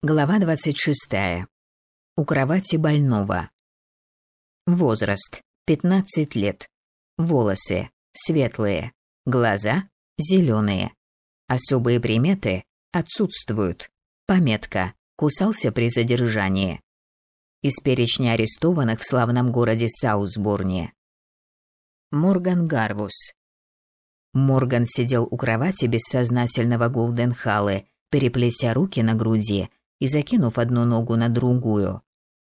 Глава 26. У кровати больного. Возраст 15 лет. Волосы светлые, глаза зеленые. Особые приметы отсутствуют. Пометка: кусался при задержании. Из перечня арестованных в славном городе Саусборне. Морган Гарвус. Морган сидел у кровати бессознательного Голденхаллы, переплетя руки на груди и закинув одну ногу на другую.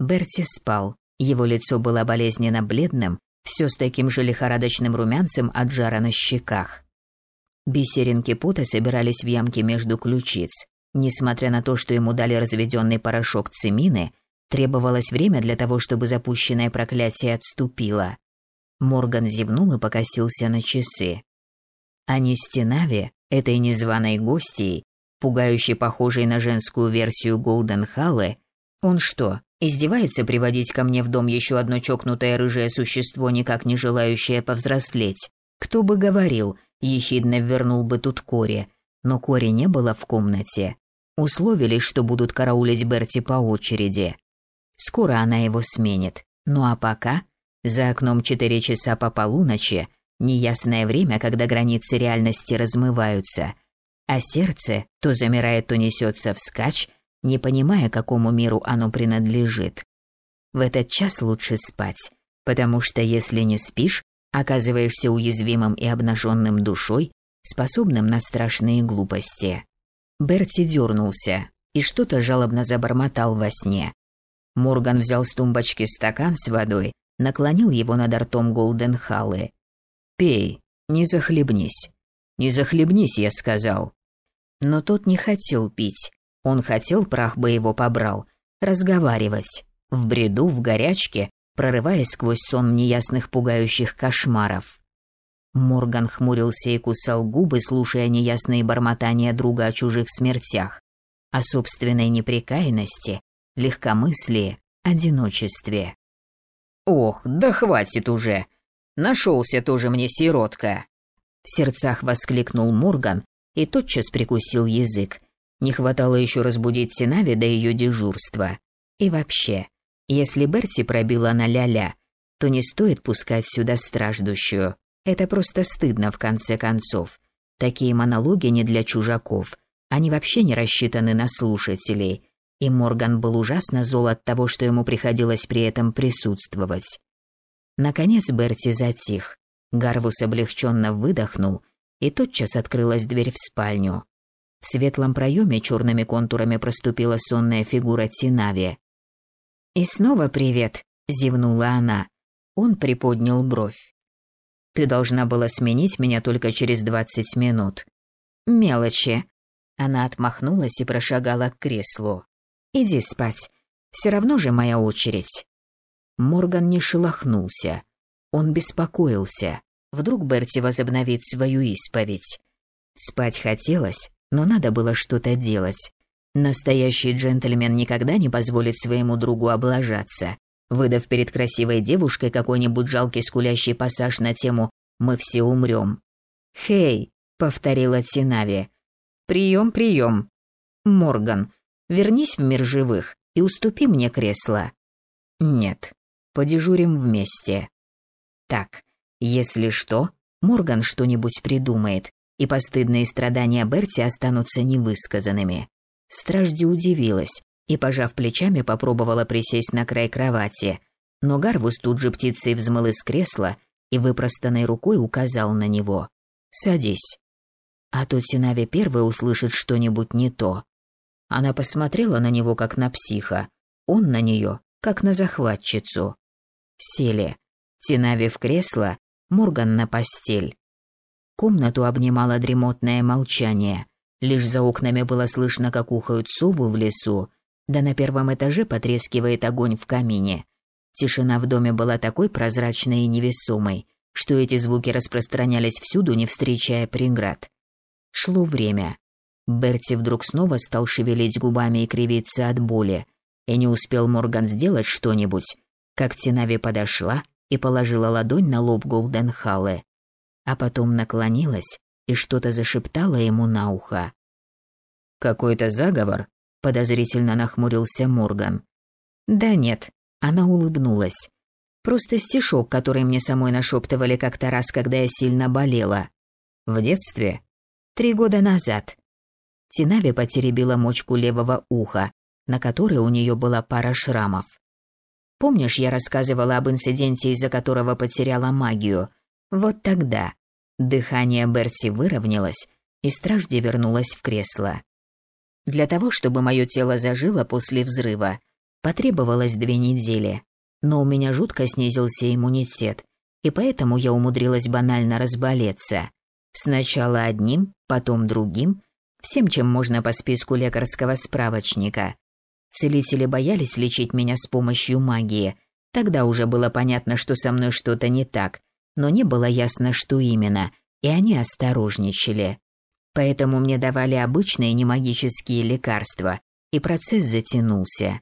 Берти спал. Его лицо было болезненно бледным, все с таким же лихорадочным румянцем от жара на щеках. Бисеринки пота собирались в ямке между ключиц. Несмотря на то, что ему дали разведенный порошок цимины, требовалось время для того, чтобы запущенное проклятие отступило. Морган зевнул и покосился на часы. Они с Тинави, этой незваной гостьей, пугающе похожей на женскую версию Голден Халлы, он что, издевается приводить ко мне в дом еще одно чокнутое рыжее существо, никак не желающее повзрослеть? Кто бы говорил, ехидно вернул бы тут Кори, но Кори не было в комнате. Условились, что будут караулить Берти по очереди. Скоро она его сменит. Ну а пока, за окном четыре часа по полуночи, неясное время, когда границы реальности размываются – а сердце то замирает, то несется вскачь, не понимая, какому миру оно принадлежит. В этот час лучше спать, потому что если не спишь, оказываешься уязвимым и обнаженным душой, способным на страшные глупости. Берти дернулся и что-то жалобно забормотал во сне. Морган взял с тумбочки стакан с водой, наклонил его над ртом Голденхаллы. «Пей, не захлебнись». «Не захлебнись», я сказал. Но тот не хотел пить. Он хотел, прах бы его побрал, разговаривать. В бреду, в горячке, прорываясь сквозь сон неясных пугающих кошмаров. Морган хмурился и кусал губы, слушая неясные бормотания друга о чужих смертях, о собственной непрекаянности, легкомыслии, одиночестве. «Ох, да хватит уже! Нашелся тоже мне сиротка!» В сердцах воскликнул Морган и тотчас прикусил язык. Не хватало еще разбудить Синави до ее дежурства. И вообще, если Берти пробила на ля-ля, то не стоит пускать сюда страждущую. Это просто стыдно в конце концов. Такие монологи не для чужаков. Они вообще не рассчитаны на слушателей. И Морган был ужасно зол от того, что ему приходилось при этом присутствовать. Наконец Берти затих. Гарвус облегченно выдохнул, и тотчас открылась дверь в спальню. В светлом проеме черными контурами проступила сонная фигура Тинави. «И снова привет», – зевнула она. Он приподнял бровь. «Ты должна была сменить меня только через двадцать минут». «Мелочи». Она отмахнулась и прошагала к креслу. «Иди спать. Все равно же моя очередь». Морган не шелохнулся. Он беспокоился. Вдруг Берти возобновит свою исповедь. Спать хотелось, но надо было что-то делать. Настоящий джентльмен никогда не позволит своему другу облажаться, выдав перед красивой девушкой какой-нибудь жалкий скулящий пассаж на тему «Мы все умрем». «Хей», — повторила Тинави. «Прием, прием. Морган, вернись в мир живых и уступи мне кресло». «Нет, подежурим вместе». Так, если что, Морган что-нибудь придумает, и постыдные страдания Берти останутся невысказанными. Стражди удивилась и, пожав плечами, попробовала присесть на край кровати, но Гарвус тут же птицей взмыл из кресла и выпростанной рукой указал на него. «Садись». А то Тинави первой услышит что-нибудь не то. Она посмотрела на него, как на психа, он на нее, как на захватчицу. Сели. Тинави в кресло, Морган на постель. Комнату обнимало дремотное молчание. Лишь за окнами было слышно, как ухают совы в лесу, да на первом этаже потрескивает огонь в камине. Тишина в доме была такой прозрачной и невесомой, что эти звуки распространялись всюду, не встречая преград. Шло время. Берти вдруг снова стал шевелить губами и кривиться от боли, и не успел Морган сделать что-нибудь, как Тинави подошла и положила ладонь на лоб Голденхалле, а потом наклонилась и что-то зашептала ему на ухо. «Какой-то заговор? подозрительно нахмурился Морган. Да нет, она улыбнулась. Просто стишок, который мне самой нашептывали как-то раз, когда я сильно болела. В детстве? Три года назад. Тинави потеребила мочку левого уха, на которой у нее была пара шрамов. Помнишь, я рассказывала об инциденте, из-за которого потеряла магию? Вот тогда. Дыхание Берти выровнялось, и стражди вернулась в кресло. Для того, чтобы мое тело зажило после взрыва, потребовалось две недели. Но у меня жутко снизился иммунитет, и поэтому я умудрилась банально разболеться. Сначала одним, потом другим, всем, чем можно по списку лекарского справочника. Целители боялись лечить меня с помощью магии. Тогда уже было понятно, что со мной что-то не так, но не было ясно, что именно, и они осторожничали. Поэтому мне давали обычные немагические лекарства, и процесс затянулся.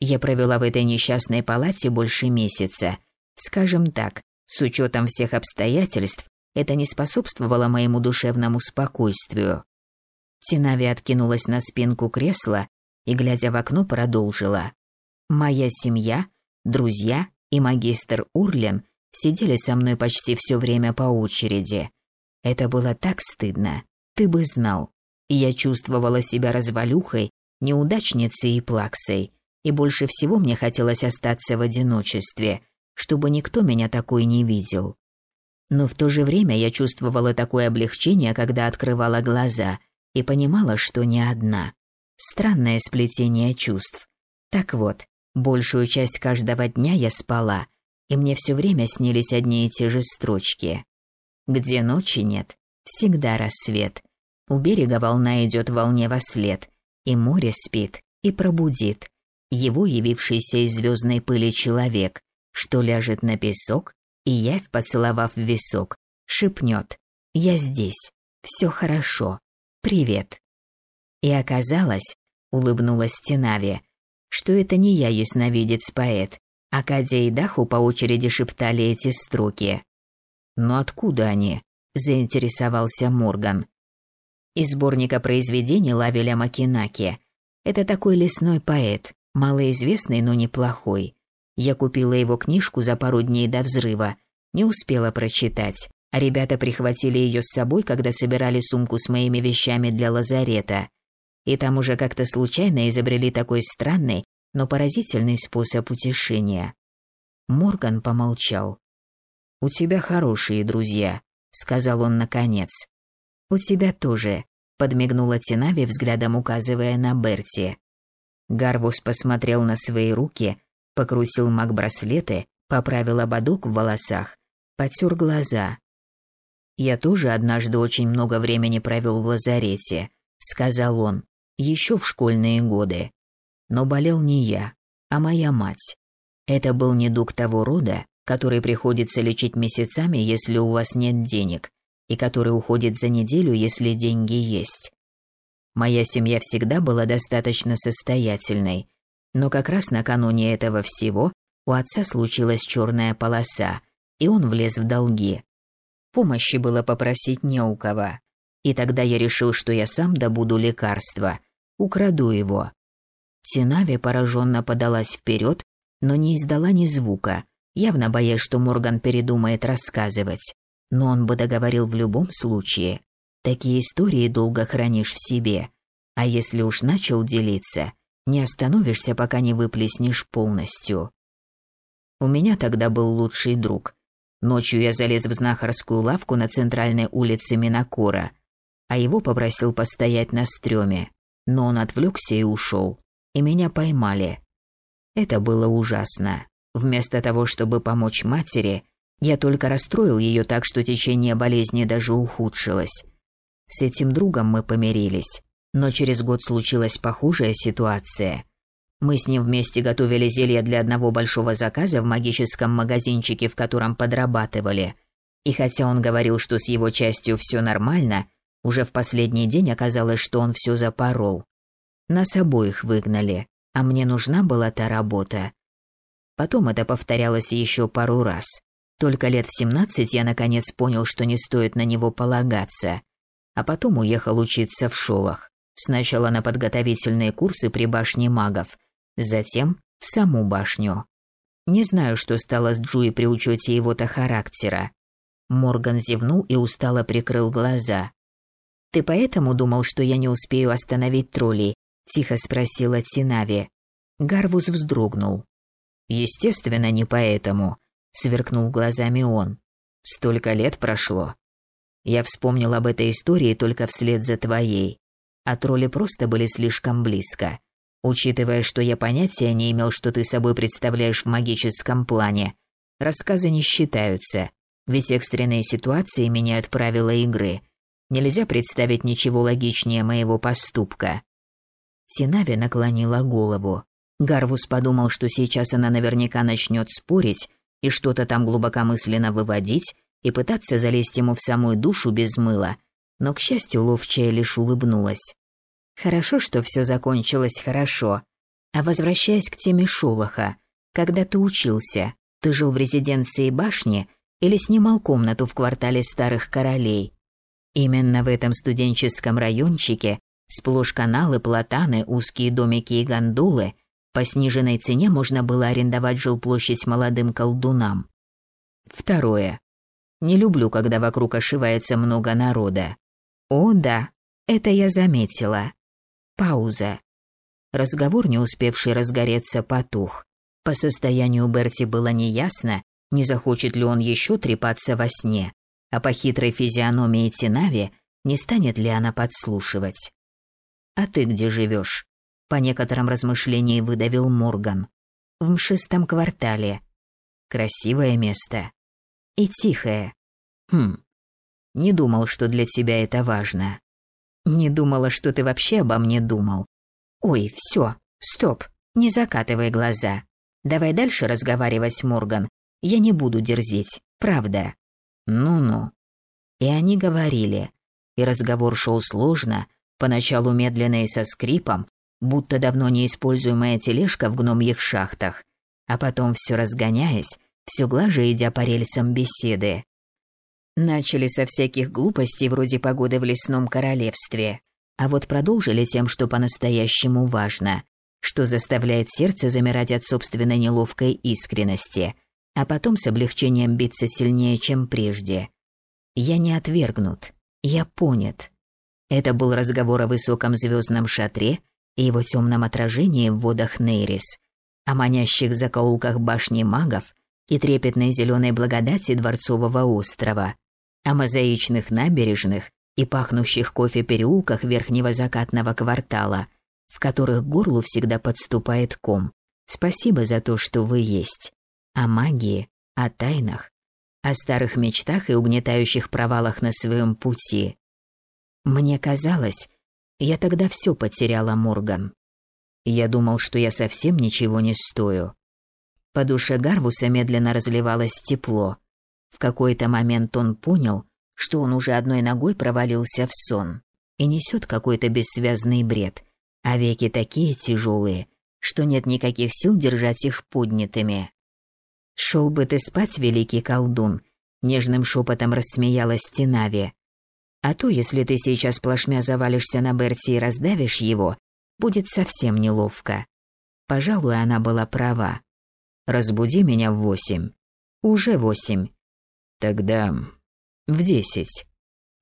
Я провела в этой несчастной палате больше месяца. Скажем так, с учетом всех обстоятельств, это не способствовало моему душевному спокойствию. Тинави откинулась на спинку кресла и, глядя в окно, продолжила. «Моя семья, друзья и магистр Урлен сидели со мной почти все время по очереди. Это было так стыдно. Ты бы знал. Я чувствовала себя развалюхой, неудачницей и плаксой, и больше всего мне хотелось остаться в одиночестве, чтобы никто меня такой не видел. Но в то же время я чувствовала такое облегчение, когда открывала глаза и понимала, что не одна. Странное сплетение чувств. Так вот, большую часть каждого дня я спала, и мне все время снились одни и те же строчки. Где ночи нет, всегда рассвет. У берега волна идет волне во след, и море спит, и пробудит. Его явившийся из звездной пыли человек, что ляжет на песок, и явь, поцеловав висок, шепнет «Я здесь, все хорошо, привет». И оказалось, улыбнулась Тинави, что это не я ясновидец-поэт, а Кадя и Даху по очереди шептали эти строки. «Но откуда они?» – заинтересовался Морган из сборника произведений Лавеля Макинаки. Это такой лесной поэт, малоизвестный, но неплохой. Я купила его книжку за пару дней до взрыва, не успела прочитать, а ребята прихватили ее с собой, когда собирали сумку с моими вещами для лазарета. И там уже как-то случайно изобрели такой странный, но поразительный способ утешения. Морган помолчал. «У тебя хорошие друзья», — сказал он наконец. «У тебя тоже», – подмигнула Тинави, взглядом указывая на Берти. Гарвус посмотрел на свои руки, покрутил маг-браслеты, поправил ободок в волосах, потер глаза. «Я тоже однажды очень много времени провел в лазарете», – сказал он, – «еще в школьные годы. Но болел не я, а моя мать. Это был недуг того рода, который приходится лечить месяцами, если у вас нет денег, и который уходит за неделю, если деньги есть. Моя семья всегда была достаточно состоятельной, но как раз накануне этого всего у отца случилась черная полоса, и он влез в долги. Помощи было попросить не у кого. И тогда я решил, что я сам добуду лекарство, украду его. Тинави пораженно подалась вперед, но не издала ни звука, явно боясь, что Морган передумает рассказывать но он бы договорил в любом случае. Такие истории долго хранишь в себе, а если уж начал делиться, не остановишься, пока не выплеснешь полностью. У меня тогда был лучший друг. Ночью я залез в знахарскую лавку на центральной улице Минакора, а его попросил постоять на стреме, но он отвлекся и ушел, и меня поймали. Это было ужасно. Вместо того, чтобы помочь матери, я только расстроил ее так, что течение болезни даже ухудшилось. С этим другом мы помирились, но через год случилась похожая ситуация. Мы с ним вместе готовили зелье для одного большого заказа в магическом магазинчике, в котором подрабатывали. И хотя он говорил, что с его частью все нормально, уже в последний день оказалось, что он все запорол. Нас обоих выгнали, а мне нужна была та работа. Потом это повторялось еще пару раз. Только лет в 17 я наконец понял, что не стоит на него полагаться. А потом уехал учиться в шолах. Сначала на подготовительные курсы при башне магов, затем в саму башню. Не знаю, что стало с Джуи при учете его-то характера. Морган зевнул и устало прикрыл глаза. «Ты поэтому думал, что я не успею остановить троллей?» – тихо спросила Тинави. Гарвус вздрогнул. «Естественно, не поэтому», – сверкнул глазами он. «Столько лет прошло. Я вспомнил об этой истории только вслед за твоей. А тролли просто были слишком близко. Учитывая, что я понятия не имел, что ты собой представляешь в магическом плане, рассказы не считаются, ведь экстренные ситуации меняют правила игры. Нельзя представить ничего логичнее моего поступка. Синави наклонила голову. Гарвус подумал, что сейчас она наверняка начнет спорить и что-то там глубокомысленно выводить и пытаться залезть ему в самую душу без мыла, но, к счастью, ловчая лишь улыбнулась. Хорошо, что все закончилось хорошо. А возвращаясь к теме Шолоха, когда ты учился, ты жил в резиденции башни или снимал комнату в квартале старых королей? Именно в этом студенческом райончике сплошь каналы, платаны, узкие домики и гондолы по сниженной цене можно было арендовать жилплощадь молодым колдунам. Второе. Не люблю, когда вокруг ошивается много народа. О, да, это я заметила. Пауза. Разговор, не успевший разгореться, потух. По состоянию Берти было неясно, не захочет ли он еще трепаться во сне, а по хитрой физиономии Тинави не станет ли она подслушивать. «А ты где живешь? По некоторым размышлениям выдавил Морган. «В мшистом квартале. Красивое место. И тихое. Хм. Не думал, что для тебя это важно. Не думала, что ты вообще обо мне думал. Ой, все, стоп, не закатывай глаза. Давай дальше разговаривать, Морган. Я не буду дерзить, правда. Ну-ну. И они говорили. И разговор шел сложно, поначалу медленно и со скрипом, будто давно неиспользуемая тележка в гномьих шахтах, а потом все разгоняясь, все глаже идя по рельсам беседы. Начали со всяких глупостей вроде погоды в лесном королевстве, а вот продолжили тем, что по-настоящему важно, что заставляет сердце замирать от собственной неловкой искренности, а потом с облегчением биться сильнее, чем прежде. Я не отвергнут, я понят. Это был разговор о высоком звездном шатре и его темном отражении в водах Нейрис, о манящих закоулках башни магов и трепетной зеленой благодати Дворцового острова, о мозаичных набережных и пахнущих кофе переулках верхнего закатного квартала, в которых горлу всегда подступает ком. Спасибо за то, что вы есть. О магии, о тайнах, о старых мечтах и угнетающих провалах на своем пути. Мне казалось, я тогда все потеряла, Морган. Я думал, что я совсем ничего не стою. По душе Гарвуса медленно разливалось тепло. В какой-то момент он понял, что он уже одной ногой провалился в сон и несет какой-то бессвязный бред, а веки такие тяжелые, что нет никаких сил держать их поднятыми. «Шел бы ты спать, великий колдун», — нежным шепотом рассмеялась Тинави. «А то, если ты сейчас плашмя завалишься на Берти и раздавишь его, будет совсем неловко». Пожалуй, она была права. «Разбуди меня в восемь». «Уже восемь. Тогда в десять.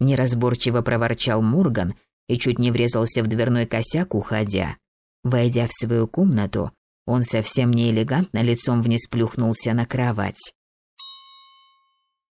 Неразборчиво проворчал Мурган и чуть не врезался в дверной косяк, уходя. Войдя в свою комнату, он совсем не элегантно лицом вниз плюхнулся на кровать.